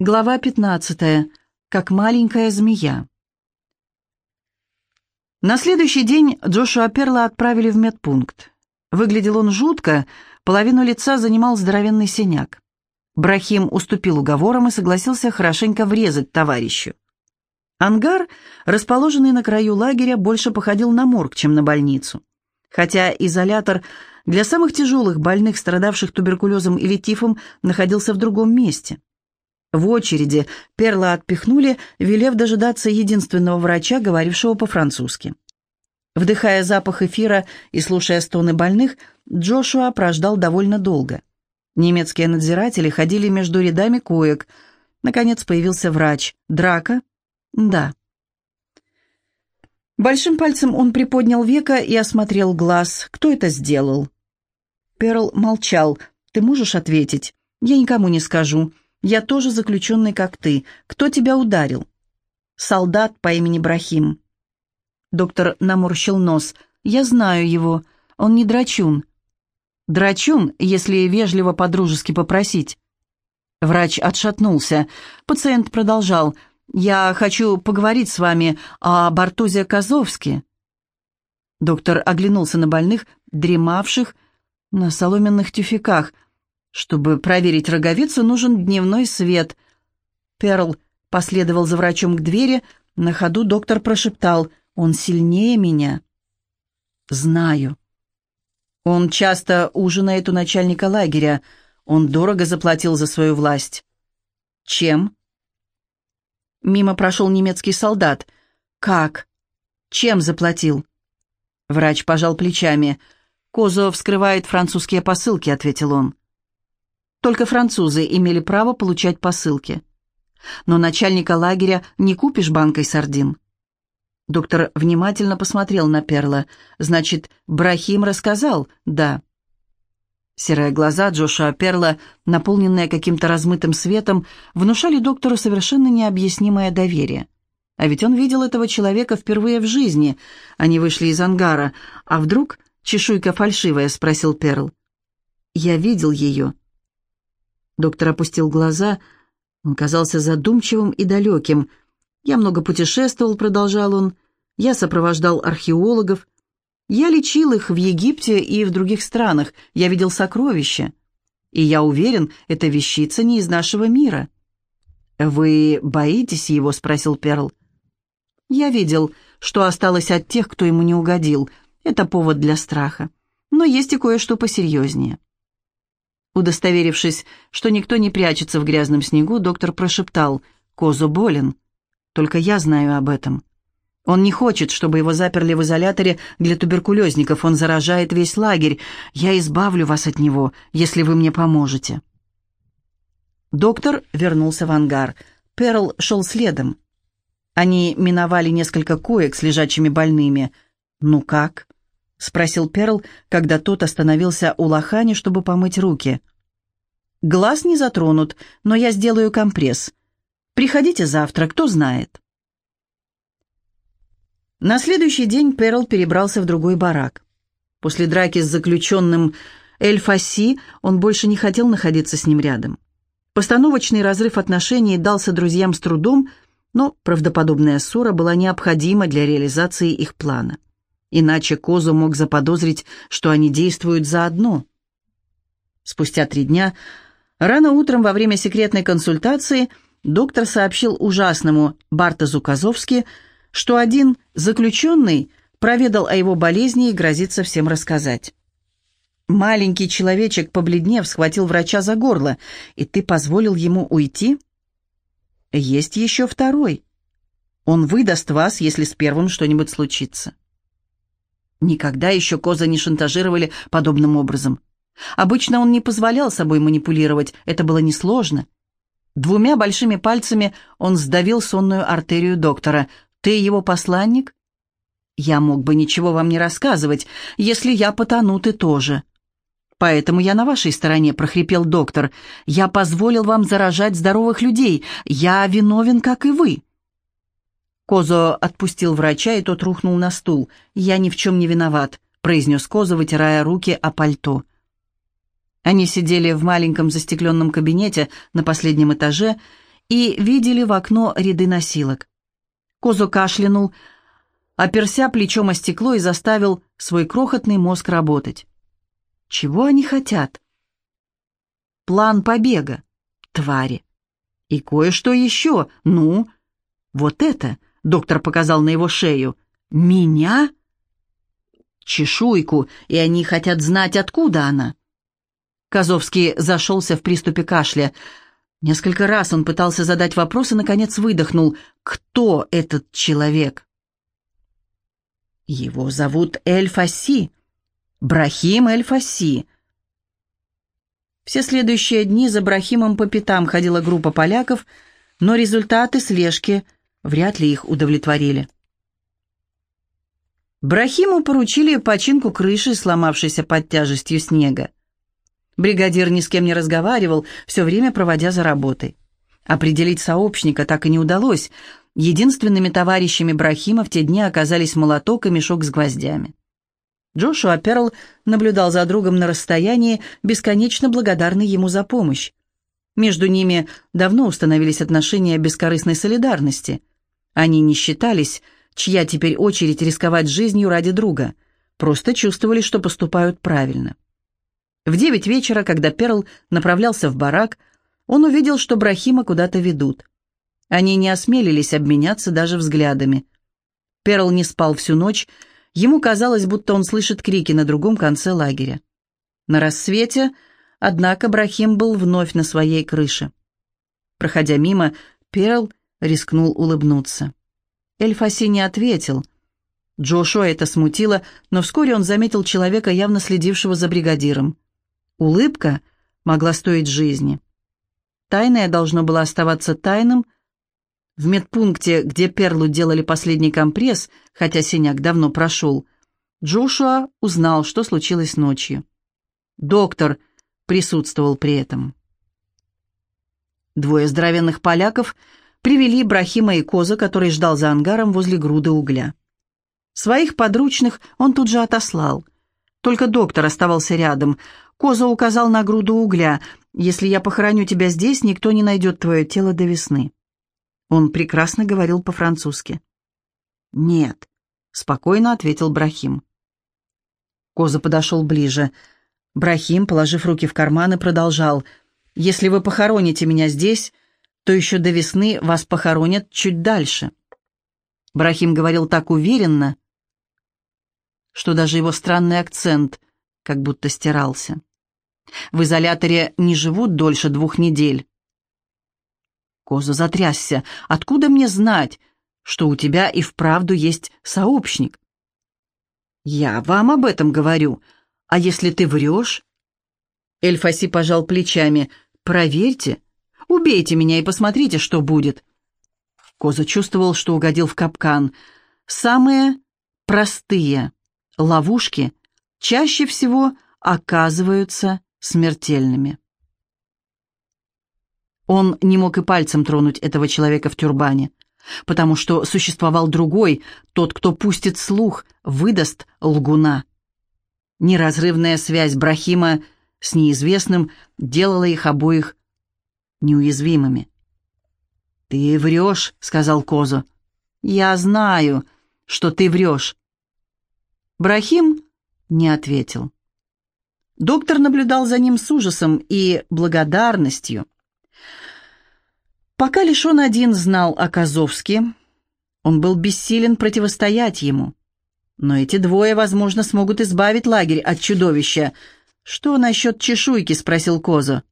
Глава 15. Как маленькая змея. На следующий день Джошуа Перла отправили в медпункт. Выглядел он жутко, половину лица занимал здоровенный синяк. Брахим уступил уговорам и согласился хорошенько врезать товарищу. Ангар, расположенный на краю лагеря, больше походил на морг, чем на больницу. Хотя изолятор для самых тяжелых больных, страдавших туберкулезом или тифом, находился в другом месте – в очереди Перла отпихнули, велев дожидаться единственного врача, говорившего по-французски. Вдыхая запах эфира и слушая стоны больных, Джошуа прождал довольно долго. Немецкие надзиратели ходили между рядами коек. Наконец появился врач. «Драка?» «Да». Большим пальцем он приподнял века и осмотрел глаз. «Кто это сделал?» Перл молчал. «Ты можешь ответить?» «Я никому не скажу. Я тоже заключенный, как ты. Кто тебя ударил?» «Солдат по имени Брахим». Доктор наморщил нос. «Я знаю его. Он не драчун». «Драчун, если вежливо по-дружески попросить». Врач отшатнулся. Пациент продолжал. «Я хочу поговорить с вами о Бартузе Козовске». Доктор оглянулся на больных, дремавших на соломенных тюфяках – чтобы проверить роговицу, нужен дневной свет. Перл последовал за врачом к двери. На ходу доктор прошептал «Он сильнее меня». «Знаю». Он часто ужинает у начальника лагеря. Он дорого заплатил за свою власть. Чем? Мимо прошел немецкий солдат. Как? Чем заплатил? Врач пожал плечами. «Козо вскрывает французские посылки», — ответил он. Только французы имели право получать посылки. Но начальника лагеря не купишь банкой сардин. Доктор внимательно посмотрел на Перла. «Значит, Брахим рассказал?» «Да». Серые глаза Джошуа Перла, наполненные каким-то размытым светом, внушали доктору совершенно необъяснимое доверие. А ведь он видел этого человека впервые в жизни. Они вышли из ангара. «А вдруг чешуйка фальшивая?» — спросил Перл. «Я видел ее. Доктор опустил глаза. Он казался задумчивым и далеким. «Я много путешествовал», — продолжал он. «Я сопровождал археологов. Я лечил их в Египте и в других странах. Я видел сокровища. И я уверен, эта вещица не из нашего мира». «Вы боитесь его?» — спросил Перл. «Я видел, что осталось от тех, кто ему не угодил. Это повод для страха. Но есть и кое-что посерьезнее». Удостоверившись, что никто не прячется в грязном снегу, доктор прошептал «Козу болен. Только я знаю об этом. Он не хочет, чтобы его заперли в изоляторе для туберкулезников. Он заражает весь лагерь. Я избавлю вас от него, если вы мне поможете». Доктор вернулся в ангар. Перл шел следом. Они миновали несколько коек с лежачими больными. «Ну как?» — спросил Перл, когда тот остановился у лохани, чтобы помыть руки. «Глаз не затронут, но я сделаю компресс. Приходите завтра, кто знает». На следующий день Перл перебрался в другой барак. После драки с заключенным Эль Фасси он больше не хотел находиться с ним рядом. Постановочный разрыв отношений дался друзьям с трудом, но правдоподобная ссора была необходима для реализации их плана. Иначе Козу мог заподозрить, что они действуют заодно. Спустя три дня, рано утром во время секретной консультации, доктор сообщил ужасному Бартозу Козовски, что один заключенный проведал о его болезни и грозится всем рассказать. Маленький человечек, побледнев, схватил врача за горло. «И ты позволил ему уйти?» «Есть еще второй. Он выдаст вас, если с первым что-нибудь случится». Никогда еще Коза не шантажировали подобным образом. Обычно он не позволял собой манипулировать, это было несложно. Двумя большими пальцами он сдавил сонную артерию доктора. «Ты его посланник?» «Я мог бы ничего вам не рассказывать. Если я потону, ты тоже». «Поэтому я на вашей стороне», — прохрипел доктор. «Я позволил вам заражать здоровых людей. Я виновен, как и вы». Козо отпустил врача, и тот рухнул на стул. «Я ни в чем не виноват», — произнес Козо, вытирая руки о пальто. Они сидели в маленьком застекленном кабинете на последнем этаже, и видели в окно ряды носилок. Козу кашлянул, оперся плечом о стекло и заставил свой крохотный мозг работать. Чего они хотят? План побега. Твари. И кое-что еще. Ну, вот это, доктор показал на его шею. Меня? Чешуйку, и они хотят знать, откуда она. Казовский зашелся в приступе кашля. Несколько раз он пытался задать вопрос и, наконец, выдохнул. «Кто этот человек?» «Его зовут Эль-Фаси. Брахим Эль-Фаси». Все следующие дни за Брахимом по пятам ходила группа поляков, но результаты слежки вряд ли их удовлетворили. Брахиму поручили починку крыши, сломавшейся под тяжестью снега. Бригадир ни с кем не разговаривал, все время проводя за работой. Определить сообщника так и не удалось. Единственными товарищами Брахима в те дни оказались молоток и мешок с гвоздями. Джошуа Перл наблюдал за другом на расстоянии, бесконечно благодарный ему за помощь. Между ними давно установились отношения бескорыстной солидарности. Они не считались, чья теперь очередь рисковать жизнью ради друга, просто чувствовали, что поступают правильно. В девять вечера, когда Перл направлялся в барак, он увидел, что Брахима куда-то ведут. Они не осмелились обменяться даже взглядами. Перл не спал всю ночь, ему казалось, будто он слышит крики на другом конце лагеря. На рассвете, однако, Брахим был вновь на своей крыше. Проходя мимо, Перл рискнул улыбнуться. Эльфаси не ответил. Джошуа это смутило, но вскоре он заметил человека, явно следившего за бригадиром. Улыбка могла стоить жизни. Тайное должно было оставаться тайным. В медпункте, где Перлу делали последний компресс, хотя синяк давно прошел, Джошуа узнал, что случилось ночью. Доктор присутствовал при этом. Двое здоровенных поляков привели Брахима и Коза, который ждал за ангаром возле груды угля. Своих подручных он тут же отослал. Только доктор оставался рядом. Коза указал на груду угля. «Если я похороню тебя здесь, никто не найдет твое тело до весны». Он прекрасно говорил по-французски. «Нет», — спокойно ответил Брахим. Коза подошел ближе. Брахим, положив руки в карманы, продолжал. «Если вы похороните меня здесь, то еще до весны вас похоронят чуть дальше». Брахим говорил так уверенно, что даже его странный акцент как будто стирался. В изоляторе не живут дольше двух недель. Коза затрясся. «Откуда мне знать, что у тебя и вправду есть сообщник?» «Я вам об этом говорю. А если ты врешь?» Эльфаси пожал плечами. «Проверьте. Убейте меня и посмотрите, что будет». Коза чувствовал, что угодил в капкан. Самые простые ловушки чаще всего оказываются смертельными. Он не мог и пальцем тронуть этого человека в тюрбане, потому что существовал другой, тот, кто пустит слух, выдаст лгуна. Неразрывная связь Брахима с неизвестным делала их обоих неуязвимыми. «Ты врешь», — сказал Козо. «Я знаю, что ты врешь». Брахим не ответил. Доктор наблюдал за ним с ужасом и благодарностью. Пока лишь он один знал о Казовске, он был бессилен противостоять ему. Но эти двое, возможно, смогут избавить лагерь от чудовища. «Что насчет чешуйки?» — спросил Коза.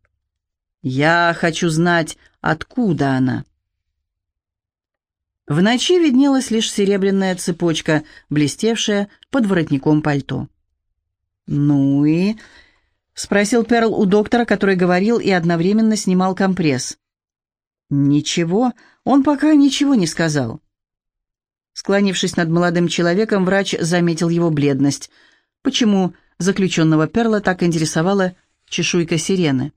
«Я хочу знать, откуда она». В ночи виднелась лишь серебряная цепочка, блестевшая под воротником пальто. «Ну и...» — спросил Перл у доктора, который говорил и одновременно снимал компресс. «Ничего, он пока ничего не сказал». Склонившись над молодым человеком, врач заметил его бледность. Почему заключенного Перла так интересовала чешуйка сирены?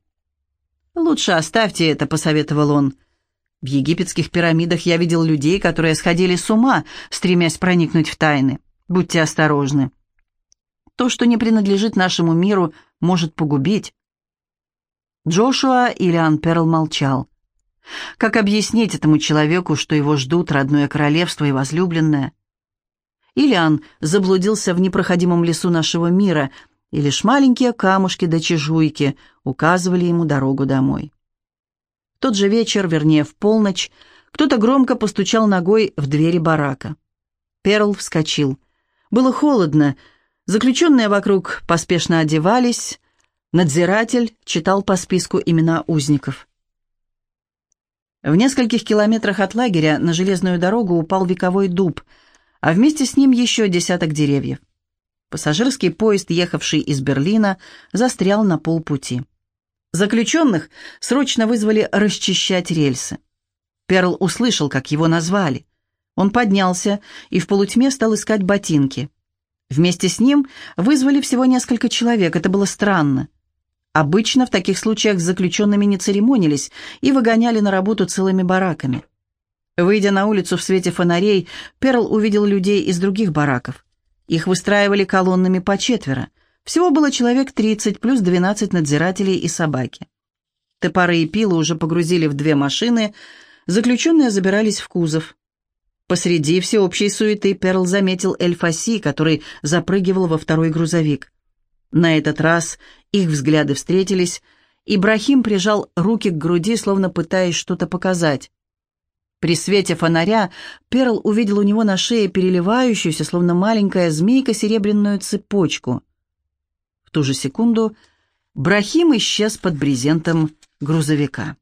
«Лучше оставьте это», — посоветовал он. «В египетских пирамидах я видел людей, которые сходили с ума, стремясь проникнуть в тайны. Будьте осторожны». То, что не принадлежит нашему миру, может погубить. Джошуа Ильян Перл молчал. Как объяснить этому человеку, что его ждут родное королевство и возлюбленное? Ильян заблудился в непроходимом лесу нашего мира, и лишь маленькие камушки до да чешуйки указывали ему дорогу домой. В тот же вечер, вернее, в полночь, кто-то громко постучал ногой в двери барака. Перл вскочил. Было холодно, заключенные вокруг поспешно одевались, надзиратель читал по списку имена узников. В нескольких километрах от лагеря на железную дорогу упал вековой дуб, а вместе с ним еще десяток деревьев. Пассажирский поезд, ехавший из Берлина, застрял на полпути. Заключенных срочно вызвали расчищать рельсы. Перл услышал, как его назвали. Он поднялся и в полутьме стал искать ботинки. Вместе с ним вызвали всего несколько человек, это было странно. Обычно в таких случаях с заключенными не церемонились и выгоняли на работу целыми бараками. Выйдя на улицу в свете фонарей, Перл увидел людей из других бараков. Их выстраивали колоннами по четверо. Всего было человек 30, плюс 12 надзирателей и собаки. Топоры и пилы уже погрузили в две машины, заключенные забирались в кузов. Посреди всеобщей суеты Перл заметил Эльфаси, который запрыгивал во второй грузовик. На этот раз их взгляды встретились, и Брахим прижал руки к груди, словно пытаясь что-то показать. При свете фонаря Перл увидел у него на шее переливающуюся, словно маленькая змейка, серебряную цепочку. В ту же секунду Брахим исчез под брезентом грузовика.